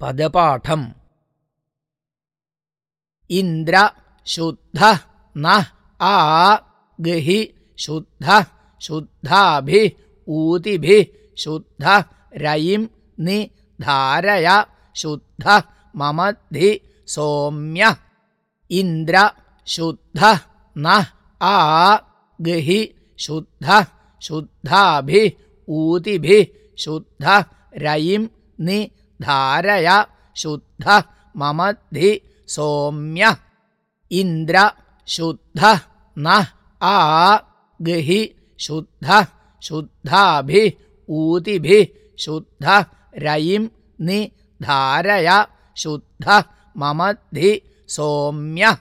पदपाठम् इन्द्र शुद्ध न आ गहि शुद्ध शुद्धाभिः ऊतिभिः शुद्ध रयिम् नि धारय शुद्ध ममद्धि सोम्य इन्द्र शुद्ध न आ गहि शुद्ध शुद्धाभिः ऊतिभिः शुद्ध रयिम् नि धारय शुद्ध ममद्धि सोम्य, इंद्र शुद्ध न आ, गहि शुद्ध, शुद्धाभि, ऊतिभि शुद्ध, रयिं नि धारय शुद्ध ममद्धि सोम्य।